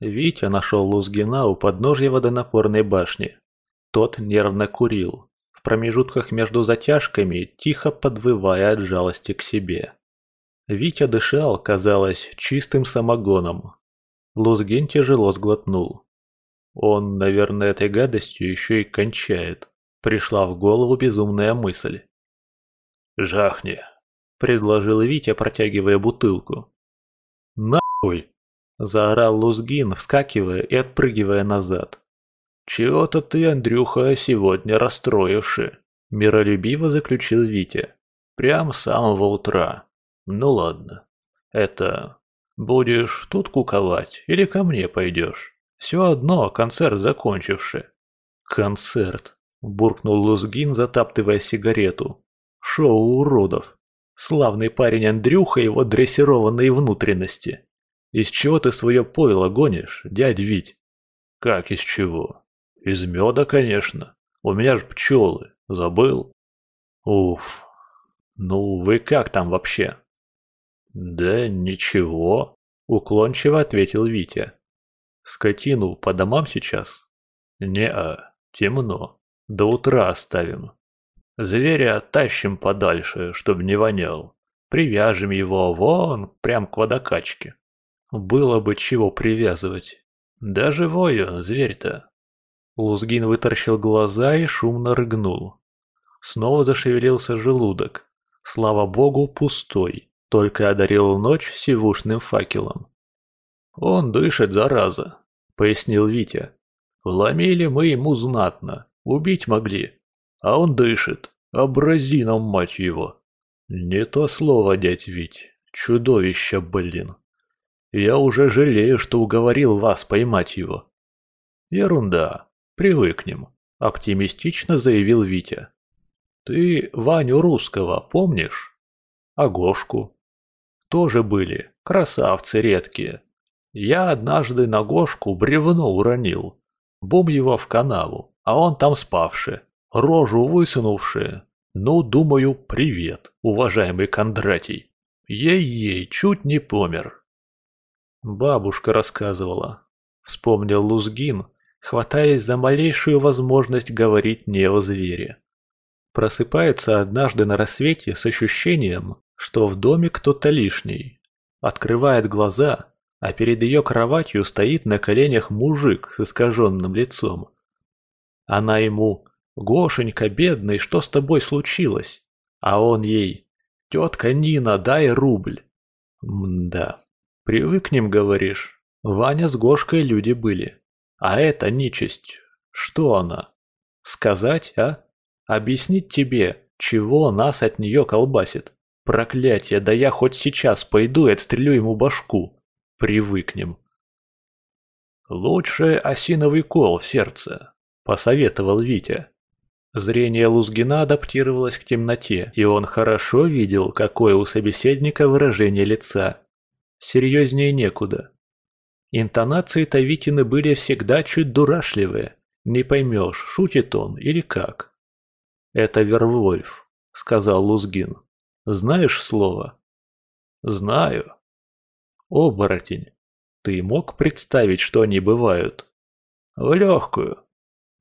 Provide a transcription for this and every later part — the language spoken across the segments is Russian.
Витя нашел Лузгина у подножья водонапорной башни. Тот нервно курил, в промежутках между затяжками, тихо подвывая от жалости к себе. Витя дышал, казалось, чистым самогоном. Лузгин тяжело сглотнул. Он, наверное, этой гадостью еще и кончает. Пришла в голову безумная мысль. «Жахни», — предложил Витя, протягивая бутылку. «Нахуй!» — заорал Лузгин, вскакивая и отпрыгивая назад. «Чего-то ты, Андрюха, сегодня расстроивший», — миролюбиво заключил Витя. «Прямо с самого утра. Ну ладно. Это... Будешь тут куковать или ко мне пойдешь? Все одно, концерт закончивший». «Концерт», — буркнул Лузгин, затаптывая сигарету. «Шоу уродов. Славный парень Андрюха и его дрессированные внутренности. Из чего ты свое пойло гонишь, дядь Вить?» «Как из чего? Из меда, конечно. У меня же пчелы. Забыл? Уф. Ну, вы как там вообще? Да ничего, уклончиво ответил Витя. Скотину по домам сейчас? Не-а, темно. До утра оставим. Зверя тащим подальше, чтобы не вонял. Привяжем его вон, прям к водокачке. Было бы чего привязывать. Да живой он, зверь-то. Лузгин вытаращил глаза и шумно рыгнул. Снова зашевелился желудок. Слава богу, пустой, только одарил ночь сивушным факелом. «Он дышит, зараза», — пояснил Витя. «Вломили мы ему знатно, убить могли, а он дышит, абразином, мать его». «Не то слово, дядь Вить, чудовище, блин. Я уже жалею, что уговорил вас поймать его». «Ерунда, Привыкнем», – оптимистично заявил Витя. «Ты Ваню Русского помнишь? А Гошку?» «Тоже были, красавцы редкие. Я однажды на Гошку бревно уронил. Бум его в канаву, а он там спавший, рожу высунувший. Ну, думаю, привет, уважаемый Кондратий. Ей-ей, чуть не помер». Бабушка рассказывала. Вспомнил Лузгин, хватаясь за малейшую возможность говорить не о звере. Просыпается однажды на рассвете с ощущением, что в доме кто-то лишний. Открывает глаза, а перед ее кроватью стоит на коленях мужик с искаженным лицом. Она ему «Гошенька, бедный, что с тобой случилось?» А он ей «Тетка Нина, дай рубль». Мда, привыкнем, говоришь. Ваня с Гошкой люди были. А эта нечисть, что она? Сказать, а? Объяснить тебе, чего нас от нее колбасит? Проклятие, да я хоть сейчас пойду и отстрелю ему башку. Привыкнем. Лучше осиновый кол в сердце, посоветовал Витя. Зрение Лузгина адаптировалось к темноте, и он хорошо видел, какое у собеседника выражение лица. Серьезнее некуда. Интонации Тавитины были всегда чуть дурашливые. Не поймешь, шутит он или как. «Это Вервольф», — сказал Лузгин. «Знаешь слово?» «Знаю». «Оборотень. Ты мог представить, что они бывают?» «В легкую».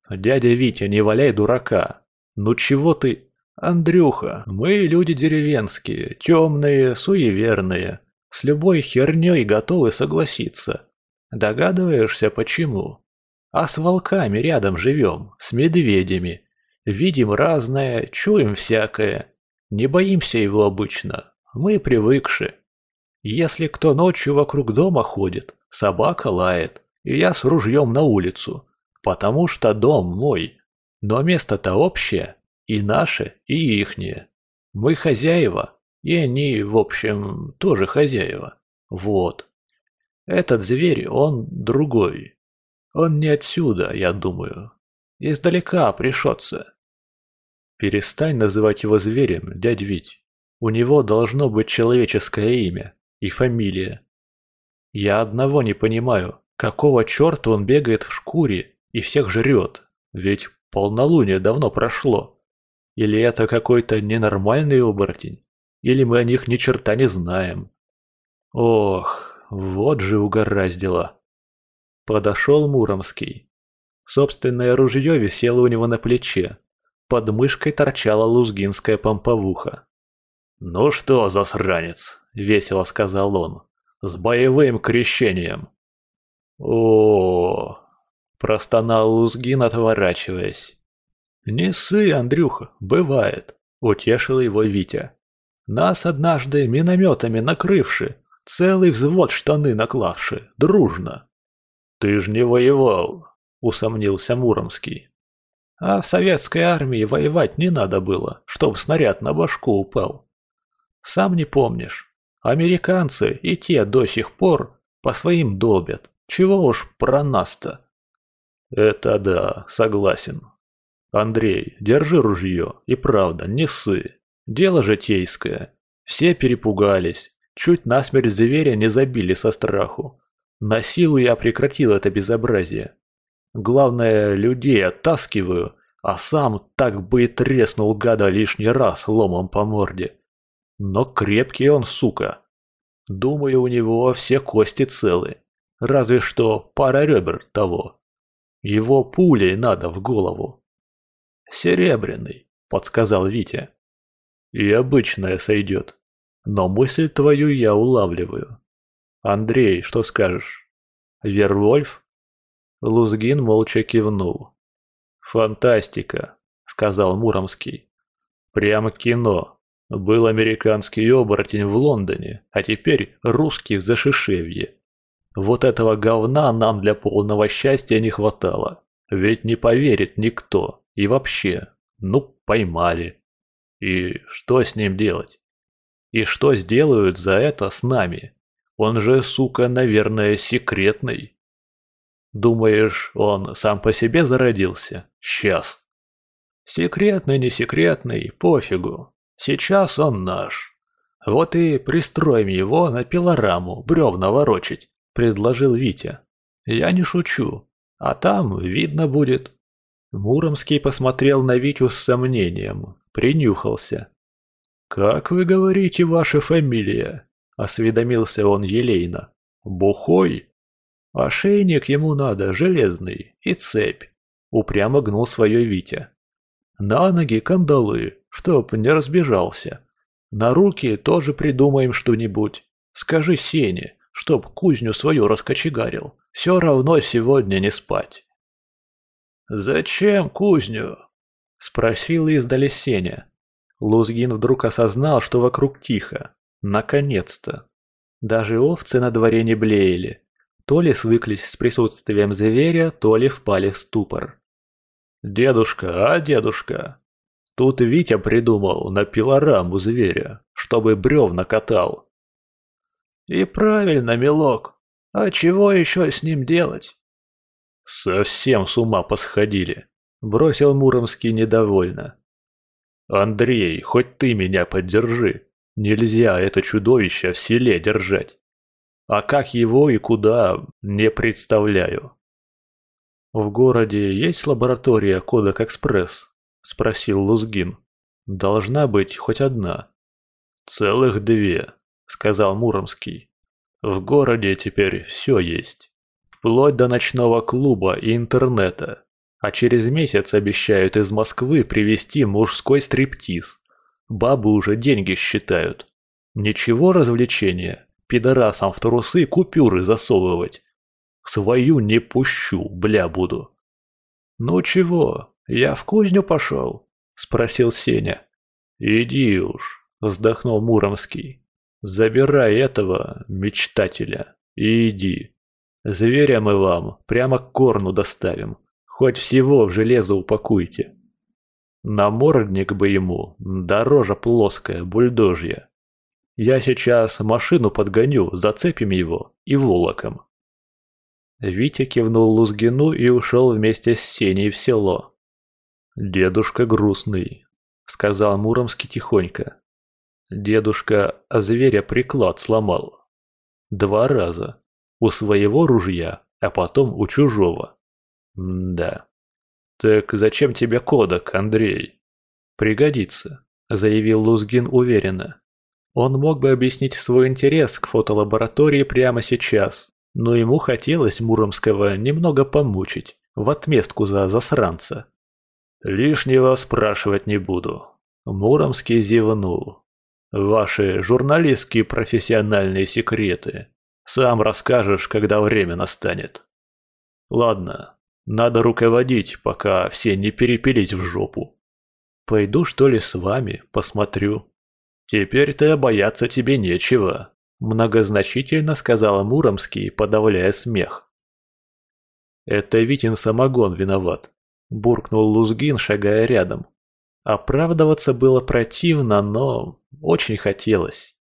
«Дядя Витя, не валяй дурака. Ну чего ты...» «Андрюха, мы люди деревенские, темные, суеверные, с любой херней готовы согласиться. Догадываешься, почему? А с волками рядом живем, с медведями. Видим разное, чуем всякое. Не боимся его обычно. Мы привыкши. Если кто ночью вокруг дома ходит, собака лает, и я с ружьем на улицу. Потому что дом мой. Но место-то общее, и наше, и ихнее. Мы хозяева, и они, в общем, тоже хозяева. Вот. Этот зверь, он другой. Он не отсюда, я думаю. Издалека пришется. Перестань называть его зверем, дядь Вить. У него должно быть человеческое имя и фамилия. Я одного не понимаю, какого черта он бегает в шкуре и всех жрет, ведь полнолуние давно прошло. Или это какой-то ненормальный оборотень, или мы о них ни черта не знаем. Ох, вот же угораздило. Подошел Муромский. Собственное ружье висело у него на плече. Под мышкой торчала лузгинская помповуха. «Ну что, засранец?» — весело сказал он. «С боевым крещением!» о простонал Лузгин, отворачиваясь. «Не ссы, Андрюха, бывает», — утешил его Витя. «Нас однажды минометами накрывши, целый взвод штаны наклавши, дружно». «Ты ж не воевал», — усомнился Муромский. «А в советской армии воевать не надо было, чтоб снаряд на башку упал. Сам не помнишь, американцы и те до сих пор по своим долбят, чего уж про нас-то?» «Это да, согласен», «Андрей, держи ружье, и правда, не ссы. Дело житейское. Все перепугались, чуть насмерть зверя не забили со страху. На силу я прекратил это безобразие. Главное, людей оттаскиваю, а сам так бы и треснул гада лишний раз ломом по морде. Но крепкий он, сука. Думаю, у него все кости целы. Разве что пара ребер того. Его пулей надо в голову. «Серебряный», — подсказал Витя. «И обычная сойдет. Но мысль твою я улавливаю. Андрей, что скажешь? Вервольф?» Лузгин молча кивнул. «Фантастика», — сказал Муромский. «Прямо кино. Был американский оборотень в Лондоне, а теперь русский в Зашишевье. Вот этого говна нам для полного счастья не хватало. Ведь не поверит никто. И вообще, ну поймали. И что с ним делать? И что сделают за это с нами? Он же, сука, наверное, секретный. Думаешь, он сам по себе зародился? Сейчас. Секретный, не секретный, пофигу. Сейчас он наш. Вот и пристроим его на пилораму, бревна ворочить, предложил Витя. Я не шучу. А там видно будет. Муромский посмотрел на Витю с сомнением, принюхался. «Как вы говорите, ваша фамилия?» – осведомился он елейно. «Бухой?» «Ошейник ему надо, железный, и цепь», – упрямо гнул свое Витя. «На ноги кандалы, чтоб не разбежался. На руки тоже придумаем что-нибудь. Скажи Сене, чтоб кузню свою раскочегарил. Все равно сегодня не спать». «Зачем кузню?» – спросил издали Сеня. Лузгин вдруг осознал, что вокруг тихо. Наконец-то. Даже овцы на дворе не блеяли. То ли свыклись с присутствием зверя, то ли впали в ступор. «Дедушка, а дедушка?» Тут Витя придумал на пилораму зверя, чтобы бревна катал. «И правильно, милок. А чего еще с ним делать?» «Совсем с ума посходили», – бросил Муромский недовольно. «Андрей, хоть ты меня поддержи. Нельзя это чудовище в селе держать. А как его и куда, не представляю». «В городе есть лаборатория Кодек Экспресс?» – спросил Лузгин. «Должна быть хоть одна». «Целых две», – сказал Муромский. «В городе теперь все есть» вплоть до ночного клуба и интернета. А через месяц обещают из Москвы привезти мужской стриптиз. Бабы уже деньги считают. Ничего развлечения, пидорасам в трусы купюры засовывать. Свою не пущу, бля буду. «Ну чего, я в кузню пошел?» – спросил Сеня. «Иди уж», – вздохнул Муромский. «Забирай этого мечтателя и иди». Зверя мы вам прямо к корну доставим. Хоть всего в железо упакуйте. Намордник бы ему, дорожа плоская, бульдожья. Я сейчас машину подгоню, зацепим его и волоком. Витя кивнул Лузгину и ушел вместе с Сеней в село. «Дедушка грустный», — сказал Муромский тихонько. «Дедушка зверя приклад сломал. Два раза. У своего ружья, а потом у чужого. Да. Так зачем тебе кодек, Андрей? Пригодится, заявил Лузгин уверенно. Он мог бы объяснить свой интерес к фотолаборатории прямо сейчас, но ему хотелось Муромского немного помучить в отместку за засранца. «Лишнего спрашивать не буду». Муромский зевнул. «Ваши журналистские профессиональные секреты. Сам расскажешь, когда время настанет. Ладно, надо руководить, пока все не перепились в жопу. Пойду что ли с вами, посмотрю. Теперь-то бояться тебе нечего, многозначительно сказала Муромский, подавляя смех. Это Витин самогон виноват, буркнул Лузгин, шагая рядом. Оправдываться было противно, но очень хотелось.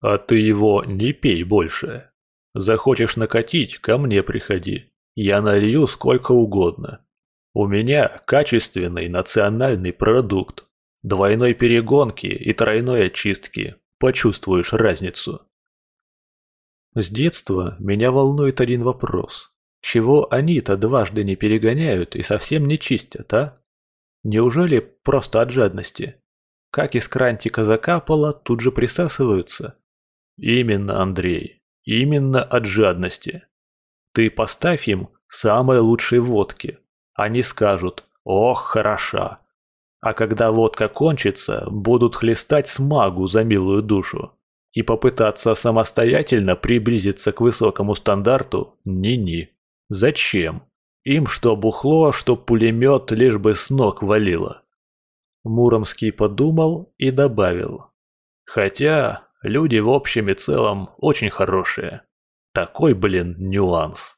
А ты его не пей больше. Захочешь накатить, ко мне приходи. Я налью сколько угодно. У меня качественный национальный продукт. Двойной перегонки и тройной очистки. Почувствуешь разницу. С детства меня волнует один вопрос. Чего они-то дважды не перегоняют и совсем не чистят, а? Неужели просто от жадности? Как из крантика закапало, тут же присасываются. Именно, Андрей, именно от жадности. Ты поставь им самые лучшие водки. Они скажут «Ох, хороша». А когда водка кончится, будут хлестать смагу за милую душу. И попытаться самостоятельно приблизиться к высокому стандарту – ни-ни. Зачем? Им что бухло, что пулемет, лишь бы с ног валило. Муромский подумал и добавил. Хотя люди в общем и целом очень хорошие. Такой, блин, нюанс.